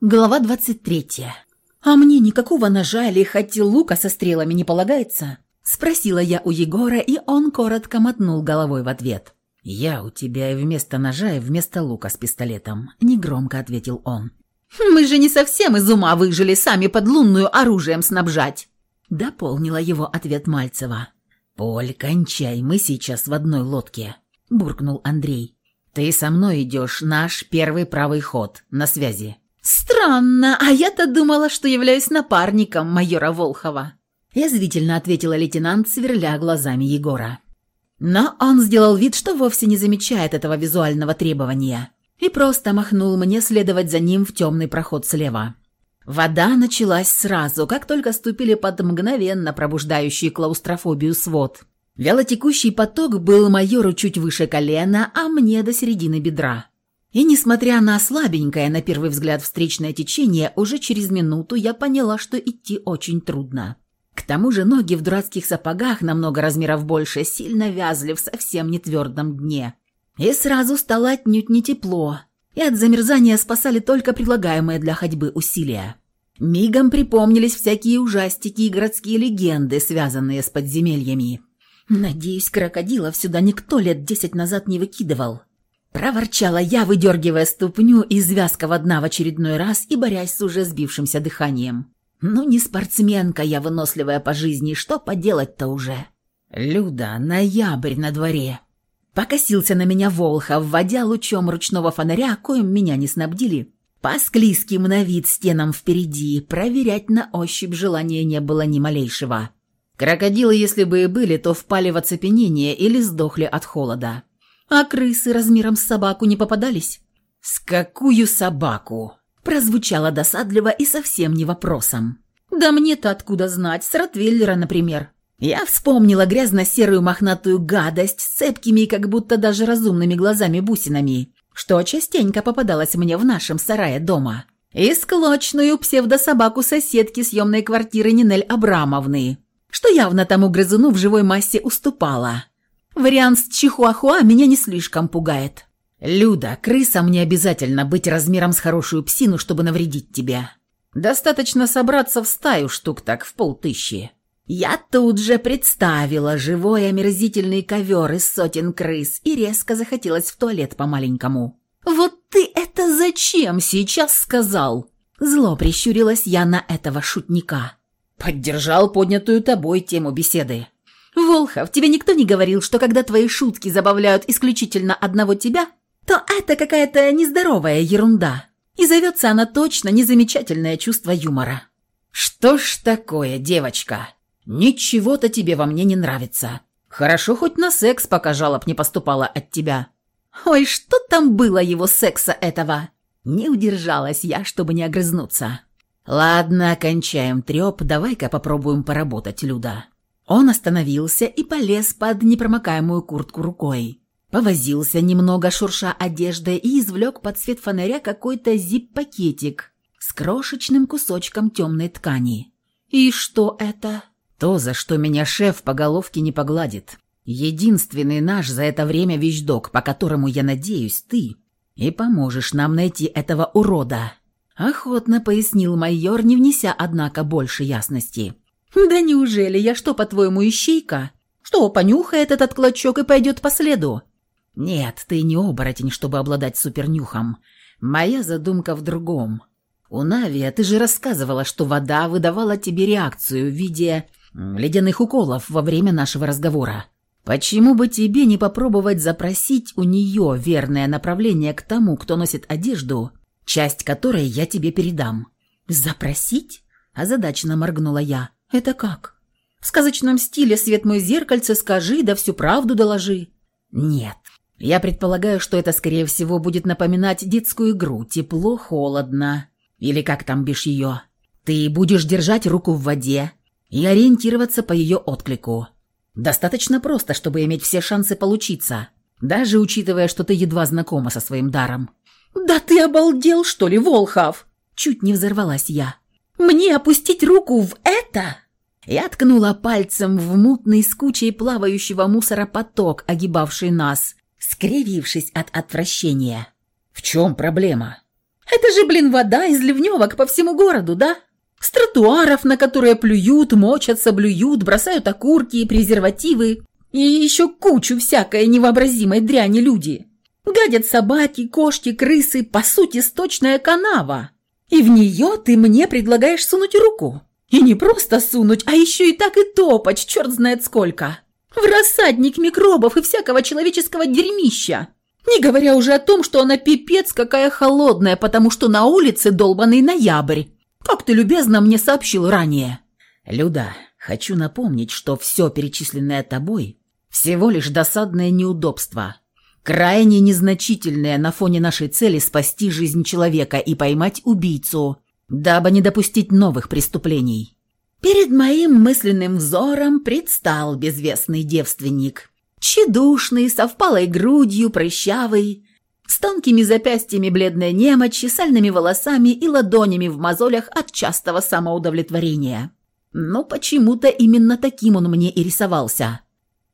Глава 23. «А мне никакого ножа или хоть лука со стрелами не полагается?» Спросила я у Егора, и он коротко мотнул головой в ответ. «Я у тебя и вместо ножа, и вместо лука с пистолетом», — негромко ответил он. «Мы же не совсем из ума выжили сами под лунную оружием снабжать», — дополнила его ответ Мальцева. «Поль, кончай, мы сейчас в одной лодке», — буркнул Андрей. «Ты со мной идешь, наш первый правый ход, на связи». «Странно, а я-то думала, что являюсь напарником майора Волхова», язвительно ответила лейтенант, сверля глазами Егора. Но он сделал вид, что вовсе не замечает этого визуального требования, и просто махнул мне следовать за ним в темный проход слева. Вода началась сразу, как только ступили под мгновенно пробуждающий клаустрофобию свод. Вялотекущий поток был майору чуть выше колена, а мне до середины бедра. И несмотря на слабенькое, на первый взгляд, встречное течение, уже через минуту я поняла, что идти очень трудно. К тому же ноги в дурацких сапогах, намного размеров больше, сильно вязли в совсем не твердом дне. И сразу стало отнюдь не тепло, и от замерзания спасали только прилагаемые для ходьбы усилия. Мигом припомнились всякие ужастики и городские легенды, связанные с подземельями. Надеюсь, крокодилов сюда никто лет десять назад не выкидывал. Проворчала я, выдергивая ступню из вязкого дна в очередной раз и борясь с уже сбившимся дыханием. «Ну, не спортсменка я, выносливая по жизни, что поделать-то уже?» «Люда, ноябрь на дворе!» Покосился на меня Волха, вводя лучом ручного фонаря, коим меня не снабдили. По склизким на вид стенам впереди, проверять на ощупь желания не было ни малейшего. Крокодилы, если бы и были, то впали в оцепенение или сдохли от холода. А крысы размером с собаку не попадались? «С какую собаку?» Прозвучало досадливо и совсем не вопросом. «Да мне-то откуда знать, с Ротвейлера, например». Я вспомнила грязно-серую мохнатую гадость с цепкими и как будто даже разумными глазами-бусинами, что частенько попадалось мне в нашем сарае дома. И склочную псевдособаку соседки съемной квартиры Нинель Абрамовны, что явно тому грызуну в живой массе уступала. Вариант с чихуахуа меня не слишком пугает. «Люда, крысам не обязательно быть размером с хорошую псину, чтобы навредить тебе. Достаточно собраться в стаю штук так в полтыщи». Я тут же представила живой омерзительный ковер из сотен крыс и резко захотелось в туалет по-маленькому. «Вот ты это зачем сейчас сказал?» Зло прищурилась я на этого шутника. Поддержал поднятую тобой тему беседы. «Волхов, тебе никто не говорил, что когда твои шутки забавляют исключительно одного тебя, то это какая-то нездоровая ерунда, и зовется она точно незамечательное чувство юмора». «Что ж такое, девочка? Ничего-то тебе во мне не нравится. Хорошо хоть на секс, пока жалоб не поступало от тебя». «Ой, что там было его секса этого?» Не удержалась я, чтобы не огрызнуться. «Ладно, кончаем треп, давай-ка попробуем поработать, Люда». Он остановился и полез под непромокаемую куртку рукой. Повозился немного, шурша одеждой, и извлек под свет фонаря какой-то зип-пакетик с крошечным кусочком темной ткани. «И что это?» «То, за что меня шеф по головке не погладит. Единственный наш за это время вещдок, по которому, я надеюсь, ты и поможешь нам найти этого урода». Охотно пояснил майор, не внеся, однако, больше ясности. «Да неужели я что, по-твоему, ищейка? Что, понюхает этот клочок и пойдет по следу?» «Нет, ты не оборотень, чтобы обладать супернюхом. Моя задумка в другом. У Навия ты же рассказывала, что вода выдавала тебе реакцию в виде ледяных уколов во время нашего разговора. Почему бы тебе не попробовать запросить у нее верное направление к тому, кто носит одежду, часть которой я тебе передам?» «Запросить?» – озадаченно моргнула я. «Это как?» «В сказочном стиле свет мой зеркальце скажи, да всю правду доложи». «Нет. Я предполагаю, что это, скорее всего, будет напоминать детскую игру «Тепло-холодно». Или как там бишь ее. Ты будешь держать руку в воде и ориентироваться по ее отклику. Достаточно просто, чтобы иметь все шансы получиться, даже учитывая, что ты едва знакома со своим даром». «Да ты обалдел, что ли, Волхов?» Чуть не взорвалась я. Мне опустить руку в это?» Я ткнула пальцем в мутный с кучей плавающего мусора поток, огибавший нас, скривившись от отвращения. «В чем проблема?» Это же, блин, вода из ливневок по всему городу, да? С тротуаров, на которые плюют, мочатся, блюют, бросают окурки, презервативы и еще кучу всякой невообразимой дряни люди. Гадят собаки, кошки, крысы, по сути, сточная канава. И в нее ты мне предлагаешь сунуть руку. И не просто сунуть, а еще и так и топать, черт знает сколько. В рассадник микробов и всякого человеческого дерьмища. Не говоря уже о том, что она пипец какая холодная, потому что на улице долбанный ноябрь. Как ты любезно мне сообщил ранее. Люда, хочу напомнить, что все перечисленное тобой всего лишь досадное неудобство крайне незначительное на фоне нашей цели спасти жизнь человека и поймать убийцу, дабы не допустить новых преступлений. Перед моим мысленным взором предстал безвестный девственник. Тщедушный, со впалой грудью, прыщавый, с тонкими запястьями бледной немочи, сальными волосами и ладонями в мозолях от частого самоудовлетворения. Но почему-то именно таким он мне и рисовался.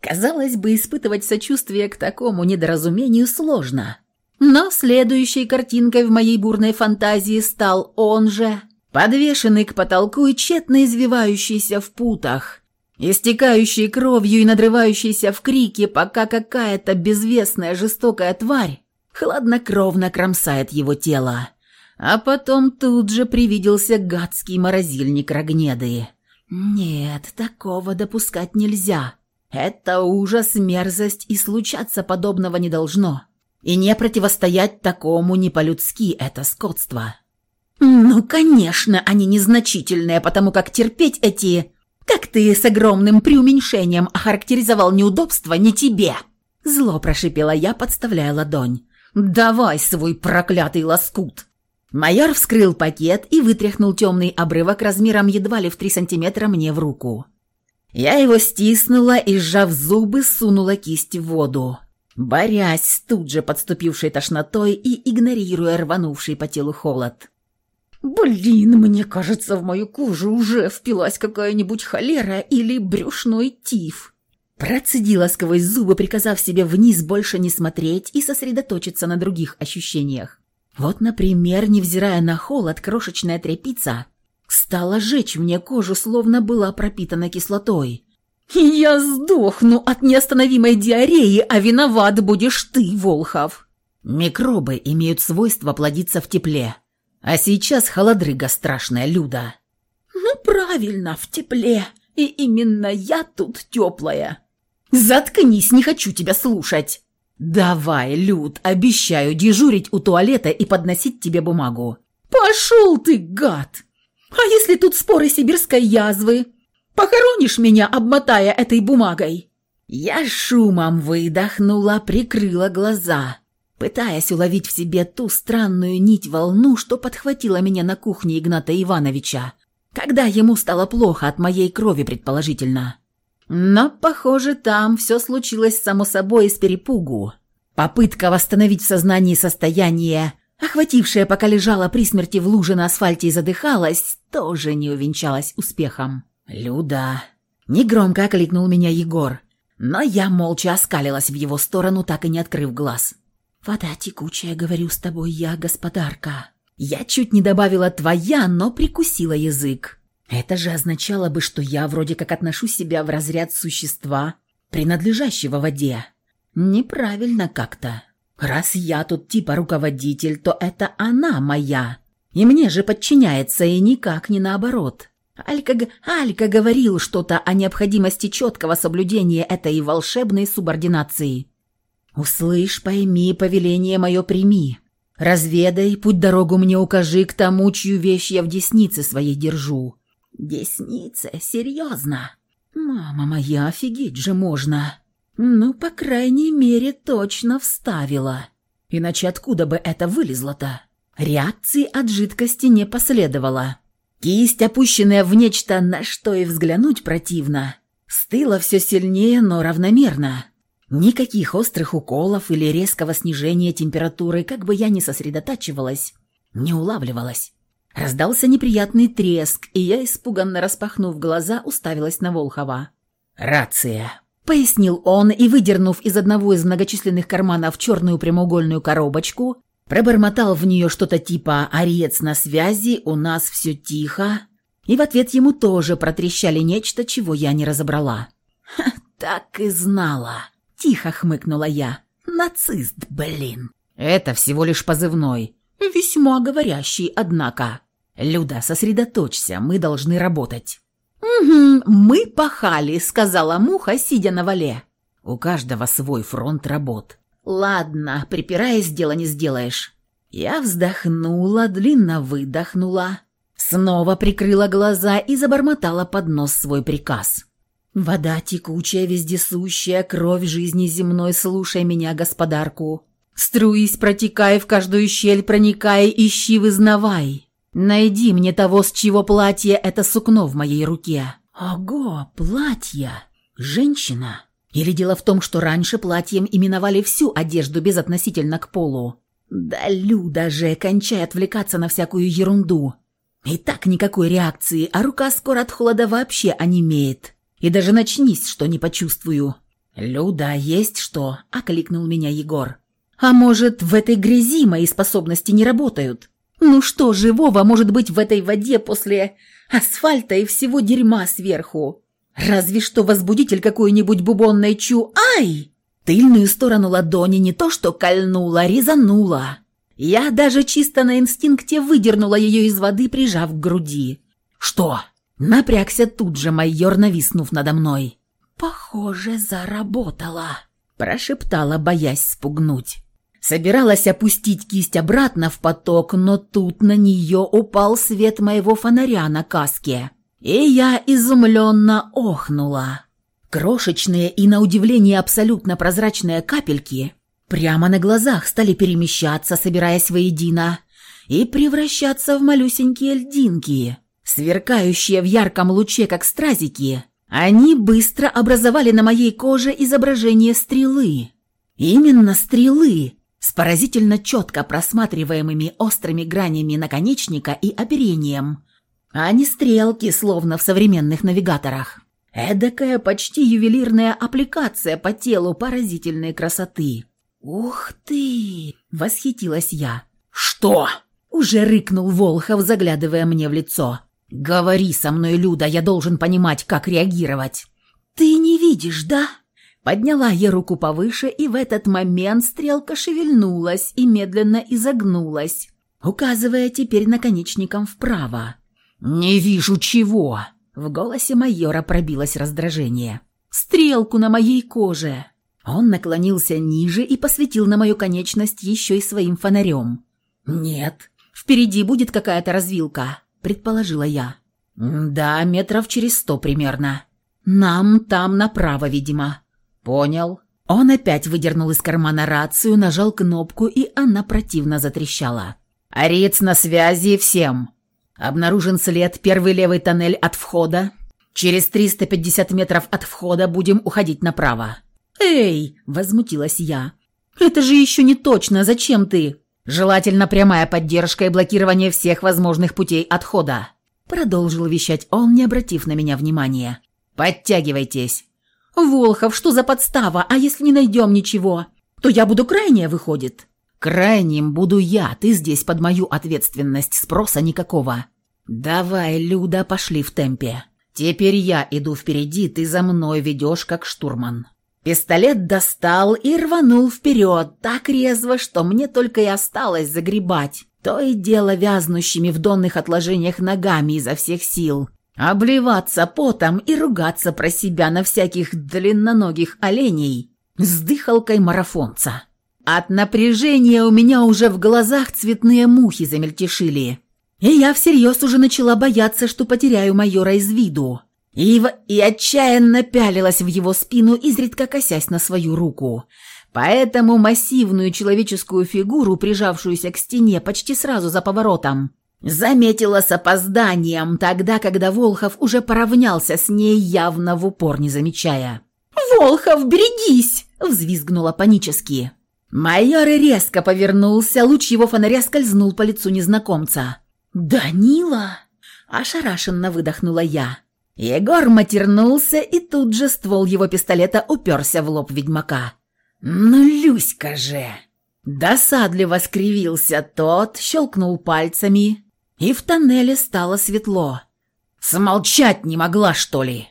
Казалось бы, испытывать сочувствие к такому недоразумению сложно. Но следующей картинкой в моей бурной фантазии стал он же, подвешенный к потолку и тщетно извивающийся в путах, истекающий кровью и надрывающийся в крике, пока какая-то безвестная жестокая тварь хладнокровно кромсает его тело. А потом тут же привиделся гадский морозильник Рогнеды. Нет, такого допускать нельзя. Это ужас, мерзость, и случаться подобного не должно. И не противостоять такому не по-людски это скотство. Ну, конечно, они незначительные, потому как терпеть эти... Как ты с огромным преуменьшением охарактеризовал неудобства не тебе. Зло прошипела я, подставляя ладонь. «Давай свой проклятый лоскут!» Майор вскрыл пакет и вытряхнул темный обрывок размером едва ли в три сантиметра мне в руку. Я его стиснула и, сжав зубы, сунула кисть в воду, борясь тут же подступившей тошнотой и игнорируя рванувший по телу холод. «Блин, мне кажется, в мою кожу уже впилась какая-нибудь холера или брюшной тиф». Процедила сквозь зубы, приказав себе вниз больше не смотреть и сосредоточиться на других ощущениях. Вот, например, невзирая на холод, крошечная тряпица стала жечь мне кожу, словно была пропитана кислотой. «Я сдохну от неостановимой диареи, а виноват будешь ты, Волхов!» Микробы имеют свойство плодиться в тепле. А сейчас холодрыга страшная, Люда. «Ну, правильно, в тепле. И именно я тут теплая». «Заткнись, не хочу тебя слушать!» «Давай, Люд, обещаю дежурить у туалета и подносить тебе бумагу». «Пошел ты, гад!» А если тут споры сибирской язвы? Похоронишь меня, обмотая этой бумагой?» Я шумом выдохнула, прикрыла глаза, пытаясь уловить в себе ту странную нить-волну, что подхватила меня на кухне Игната Ивановича, когда ему стало плохо от моей крови, предположительно. Но, похоже, там все случилось само собой из перепугу. Попытка восстановить в сознании состояние охватившая, пока лежала при смерти в луже на асфальте и задыхалась, тоже не увенчалась успехом. «Люда!» Негромко окликнул меня Егор, но я молча оскалилась в его сторону, так и не открыв глаз. «Вода текучая, говорю с тобой я, господарка». Я чуть не добавила «твоя», но прикусила язык. Это же означало бы, что я вроде как отношу себя в разряд существа, принадлежащего воде. Неправильно как-то. Раз я тут типа руководитель, то это она моя. И мне же подчиняется, и никак не наоборот. Алька, Алька говорил что-то о необходимости четкого соблюдения этой волшебной субординации. «Услышь, пойми, повеление мое прими. Разведай, путь дорогу мне укажи к тому, чью вещь я в деснице своей держу». «Деснице? Серьезно?» «Мама моя, офигеть же можно!» Ну, по крайней мере, точно вставила. Иначе откуда бы это вылезло-то? Реакции от жидкости не последовало. Кисть, опущенная в нечто, на что и взглянуть противно, стыла все сильнее, но равномерно. Никаких острых уколов или резкого снижения температуры, как бы я ни сосредотачивалась, не улавливалась. Раздался неприятный треск, и я, испуганно распахнув глаза, уставилась на Волхова. «Рация!» Пояснил он и, выдернув из одного из многочисленных карманов черную прямоугольную коробочку, Пробормотал в нее что-то типа «Ариец на связи, у нас все тихо», и в ответ ему тоже протрещали нечто, чего я не разобрала. «Так и знала», – тихо хмыкнула я. «Нацист, блин». «Это всего лишь позывной. Весьма говорящий, однако». «Люда, сосредоточься, мы должны работать». «Угу, мы пахали», – сказала муха, сидя на вале. «У каждого свой фронт работ. «Ладно, припираясь, дело не сделаешь». Я вздохнула, длинно выдохнула, снова прикрыла глаза и забормотала под нос свой приказ. «Вода текучая, вездесущая, кровь жизни земной, слушай меня, господарку. Струись, протекай, в каждую щель проникай, ищи, вызнавай. Найди мне того, с чего платье это сукно в моей руке». «Ого, платье! Женщина!» Или дело в том, что раньше платьем именовали всю одежду безотносительно к полу? Да Люда же, кончай отвлекаться на всякую ерунду. И так никакой реакции, а рука скоро от холода вообще онемеет. И даже начнись, что не почувствую. «Люда, есть что?» – окликнул меня Егор. «А может, в этой грязи мои способности не работают? Ну что живого может быть в этой воде после асфальта и всего дерьма сверху? Разве что возбудитель какой-нибудь бубонной чу... Ай! Тыльную сторону ладони не то что кольнула, резанула. Я даже чисто на инстинкте выдернула ее из воды, прижав к груди. «Что?» Напрягся тут же майор, нависнув надо мной. «Похоже, заработала», – прошептала, боясь спугнуть. Собиралась опустить кисть обратно в поток, но тут на нее упал свет моего фонаря на каске. И я изумленно охнула. Крошечные и, на удивление, абсолютно прозрачные капельки прямо на глазах стали перемещаться, собираясь воедино, и превращаться в малюсенькие льдинки, сверкающие в ярком луче, как стразики. Они быстро образовали на моей коже изображение стрелы. Именно стрелы, с поразительно четко просматриваемыми острыми гранями наконечника и оперением – а не стрелки, словно в современных навигаторах. Эдакая почти ювелирная аппликация по телу поразительной красоты. «Ух ты!» – восхитилась я. «Что?» – уже рыкнул Волхов, заглядывая мне в лицо. «Говори со мной, Люда, я должен понимать, как реагировать». «Ты не видишь, да?» Подняла я руку повыше, и в этот момент стрелка шевельнулась и медленно изогнулась, указывая теперь наконечником вправо. «Не вижу чего!» В голосе майора пробилось раздражение. «Стрелку на моей коже!» Он наклонился ниже и посветил на мою конечность еще и своим фонарем. «Нет, впереди будет какая-то развилка», — предположила я. «Да, метров через сто примерно. Нам там направо, видимо». «Понял». Он опять выдернул из кармана рацию, нажал кнопку, и она противно затрещала. «Арец на связи всем!» Обнаружен след, первый левый тоннель от входа. Через 350 метров от входа будем уходить направо». «Эй!» – возмутилась я. «Это же еще не точно. Зачем ты?» «Желательно прямая поддержка и блокирование всех возможных путей отхода», – продолжил вещать он, не обратив на меня внимания. «Подтягивайтесь». «Волхов, что за подстава? А если не найдем ничего, то я буду крайняя, выходит?» Крайним буду я, ты здесь под мою ответственность, спроса никакого. Давай, Люда, пошли в темпе. Теперь я иду впереди, ты за мной ведешь, как штурман. Пистолет достал и рванул вперед, так резво, что мне только и осталось загребать, то и дело вязнущими в донных отложениях ногами изо всех сил, обливаться потом и ругаться про себя на всяких длинноногих оленей с дыхалкой марафонца. От напряжения у меня уже в глазах цветные мухи замельтешили. И я всерьез уже начала бояться, что потеряю майора из виду. И, в... и отчаянно пялилась в его спину, изредка косясь на свою руку. Поэтому массивную человеческую фигуру, прижавшуюся к стене почти сразу за поворотом, заметила с опозданием, тогда, когда Волхов уже поравнялся с ней, явно в упор не замечая. «Волхов, берегись!» – взвизгнула панически. Майор резко повернулся, луч его фонаря скользнул по лицу незнакомца. «Данила!» – ошарашенно выдохнула я. Егор матернулся, и тут же ствол его пистолета уперся в лоб ведьмака. «Ну, Люська же!» Досадливо скривился тот, щелкнул пальцами, и в тоннеле стало светло. «Смолчать не могла, что ли?»